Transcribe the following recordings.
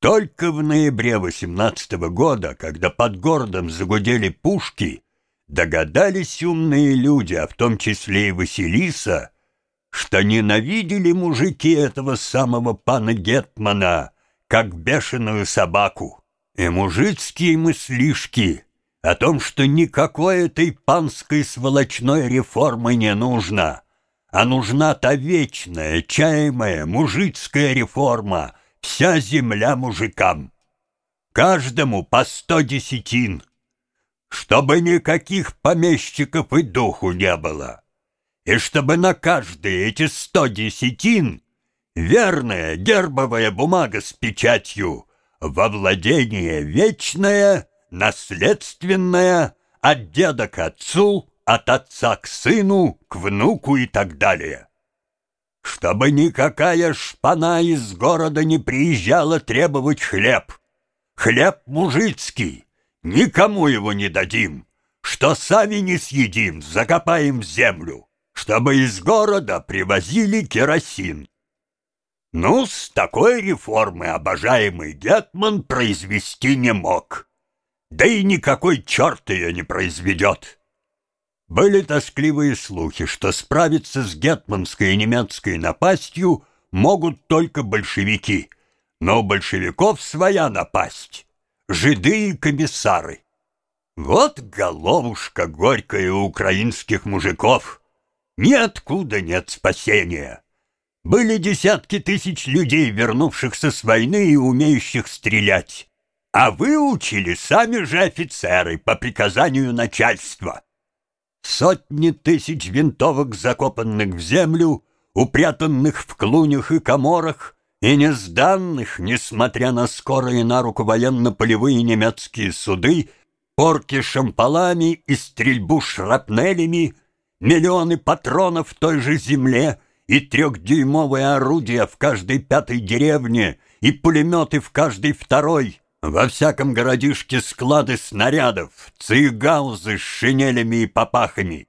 Только в ноябре 18 -го года, когда под городом загудели пушки, догадались умные люди, а в том числе и Василиса, что ненавидели мужики этого самого пана Гетмана, как бешеную собаку. И мужицкие мыслишки о том, что никакой этой панской сволочной реформы не нужно, а нужна та вечная, чаемая мужицкая реформа, вся земля мужикам. Каждому по сто десятин, чтобы никаких помещиков и духу не было, и чтобы на каждые эти сто десятин верная гербовая бумага с печатью во владение вечное, наследственное, от деда к отцу, от отца к сыну, к внуку и так далее. Чтобы никакая шпана из города не приезжала требовать хлеб. Хлеб мужицкий, никому его не дадим. Что сами не съедим, закопаем в землю. Чтобы из города привозили керосин. Ну, с такой реформы обожаемый Гетман произвести не мог. Да и никакой черт ее не произведет. Были тоскливые слухи, что справиться с гетманской и немецкой напастью могут только большевики. Но у большевиков своя напасть — жиды и комиссары. Вот головушка горькая у украинских мужиков. Ниоткуда нет спасения. Были десятки тысяч людей, вернувшихся с войны и умеющих стрелять. А выучили сами же офицеры по приказанию начальства. Сотни тысяч винтовок, закопанных в землю, упрятанных в клунях и коморах, и не сданных, несмотря на скорые на руку военно-полевые немецкие суды, порки шампалами и стрельбу шрапнелями, миллионы патронов в той же земле — и трехдюймовые орудия в каждой пятой деревне, и пулеметы в каждой второй. Во всяком городишке склады снарядов, цейгаузы с шинелями и попахами.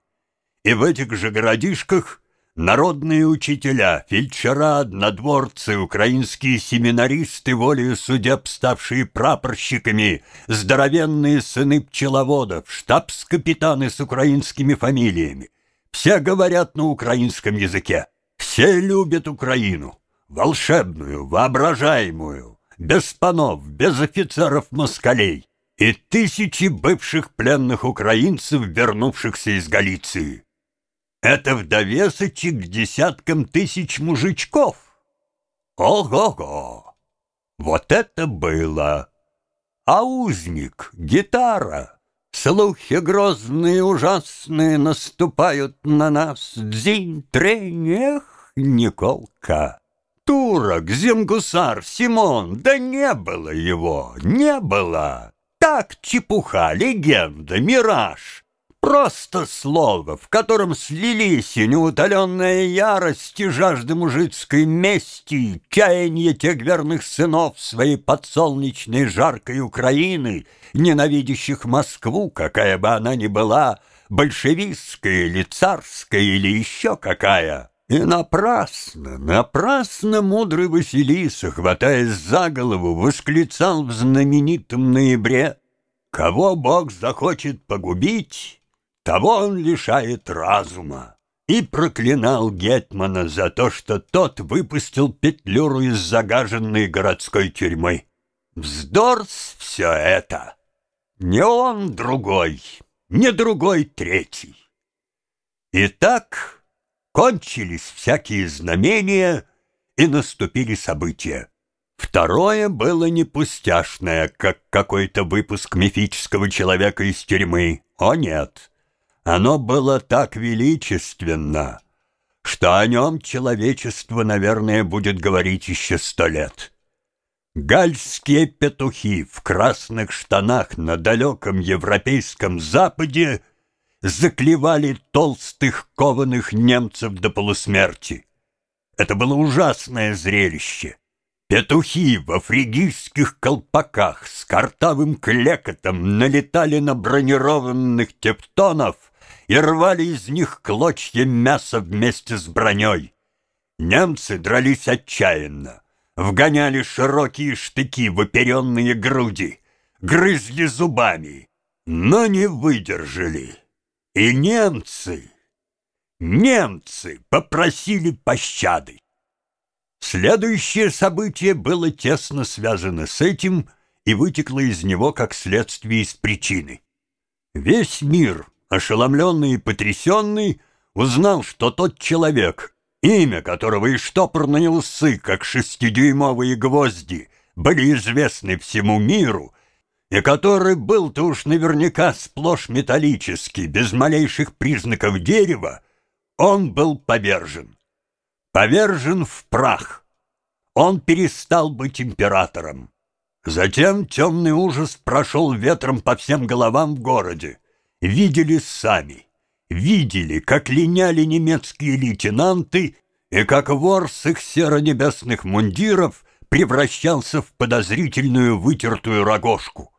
И в этих же городишках народные учителя, фельдшера, однодворцы, украинские семинаристы, волею судеб ставшие прапорщиками, здоровенные сыны пчеловодов, штабс-капитаны с украинскими фамилиями. Все говорят на украинском языке. Все любят Украину, волшебную, воображаемую, без панов, без офицеров-москалей и тысячи бывших пленных украинцев, вернувшихся из Галиции. Это в довесочек к десяткам тысяч мужичков. Ого-го! Вот это было! А узник, гитара — Слухи грозные, ужасные наступают на нас. Дзинь, трень, эх, Николка. Турок, Земгусар, Симон, да не было его, не было. Так чепуха, легенда, мираж. Просто слово, в котором слились и неутоленная ярость и жажда мужицкой мести, чаяние тех верных сынов своей подсолнечной жаркой Украины, ненавидящих Москву, какая бы она ни была, большевистская или царская или еще какая. И напрасно, напрасно мудрый Василиса, хватаясь за голову, восклицал в знаменитом ноябре «Кого Бог захочет погубить, того он лишает разума. И проклинал Гетмана за то, что тот выпустил Петлюру из загаженной городской тюрьмы. Вздор все это. Не он другой, не другой третий. И так кончились всякие знамения, и наступили события. Второе было не пустяшное, как какой-то выпуск мифического человека из тюрьмы. О нет! Оно было так величественно, что о нем человечество, наверное, будет говорить еще сто лет. Гальские петухи в красных штанах на далеком европейском западе заклевали толстых кованых немцев до полусмерти. Это было ужасное зрелище. Петухи во фригийских колпаках с картавым клекотом налетали на бронированных тептонов и рвали из них клочья мяса вместе с броней. Немцы дрались отчаянно. вгоняли широкие штыки в оперенные груди, грызли зубами, но не выдержали. И немцы, немцы попросили пощады. Следующее событие было тесно связано с этим и вытекло из него как следствие из причины. Весь мир, ошеломленный и потрясенный, узнал, что тот человек, имя которого и штопорные усы, как шестидюймовые гвозди, были известны всему миру, и который был-то уж наверняка сплошь металлический, без малейших признаков дерева, он был повержен. Повержен в прах. Он перестал быть императором. Затем темный ужас прошел ветром по всем головам в городе. Видели сами видели, как линяли немецкие лейтенанты и как вор с их серо-небесных мундиров превращался в подозрительную вытертую рогожку.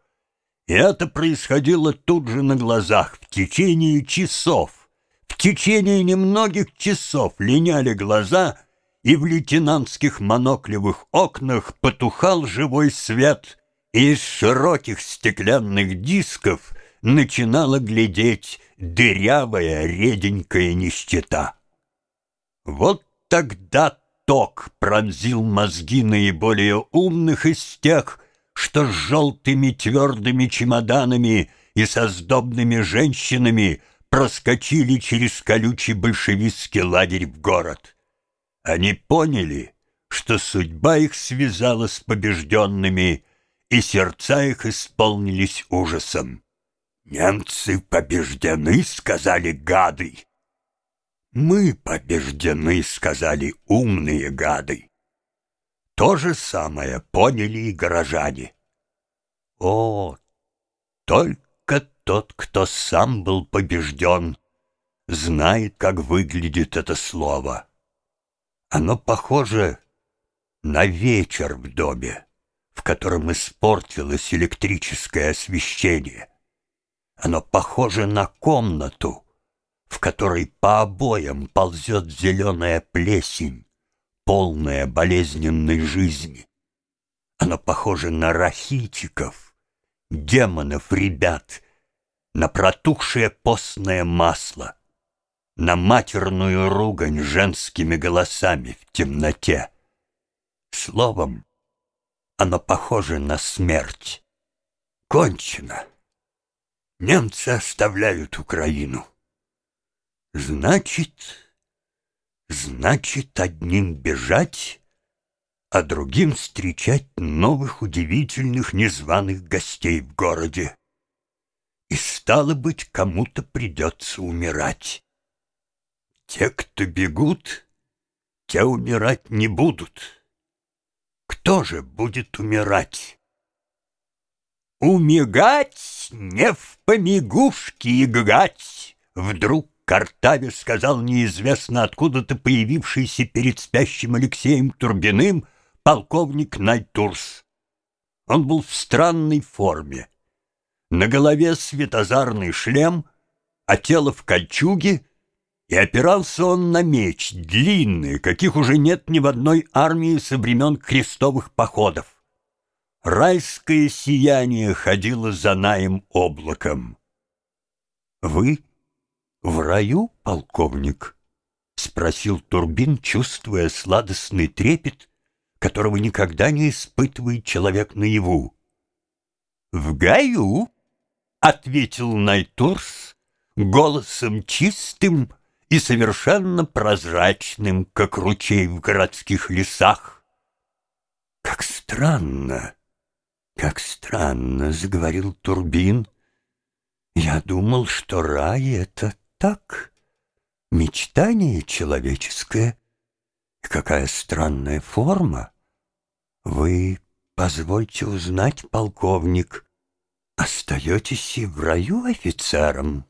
И это происходило тут же на глазах, в течение часов. В течение немногих часов линяли глаза, и в лейтенантских моноклевых окнах потухал живой свет, и из широких стеклянных дисков начинала глядеть дырявая реденькая нищета. Вот тогда ток пронзил мозги наиболее умных из тех, что с желтыми твердыми чемоданами и со сдобными женщинами проскочили через колючий большевистский лагерь в город. Они поняли, что судьба их связала с побежденными, и сердца их исполнились ужасом. «Немцы побеждены», — сказали гады. «Мы побеждены», — сказали умные гады. То же самое поняли и горожане. О, только тот, кто сам был побежден, знает, как выглядит это слово. Оно похоже на вечер в доме, в котором испортилось электрическое освещение. Оно похоже на комнату, в которой по обоям ползет зеленая плесень, полная болезненной жизни. Оно похоже на рахитиков, демонов ребят, на протухшее постное масло, на матерную ругань женскими голосами в темноте. Словом, оно похоже на смерть. Кончено. Немцы оставляют Украину. Значит, значит, одним бежать, а другим встречать новых удивительных незваных гостей в городе. И стало быть, кому-то придется умирать. Те, кто бегут, те умирать не будут. Кто же будет умирать? Умигать не в помигушки играть, Вдруг Картаве сказал неизвестно откуда-то появившийся перед спящим Алексеем Турбиным полковник Найтурс. Он был в странной форме. На голове светозарный шлем, а тело в кольчуге, и опирался он на меч, длинный, каких уже нет ни в одной армии со времен крестовых походов. Райское сияние ходило за наем облаком. «Вы в раю, полковник?» — спросил Турбин, чувствуя сладостный трепет, которого никогда не испытывает человек наяву. «В гаю?» — ответил Найтурс голосом чистым и совершенно прозрачным, как ручей в городских лесах. «Как странно!» «Как странно», — заговорил Турбин. «Я думал, что рай — это так, мечтание человеческое. И какая странная форма. Вы, позвольте узнать, полковник, остаетесь и в раю офицером?»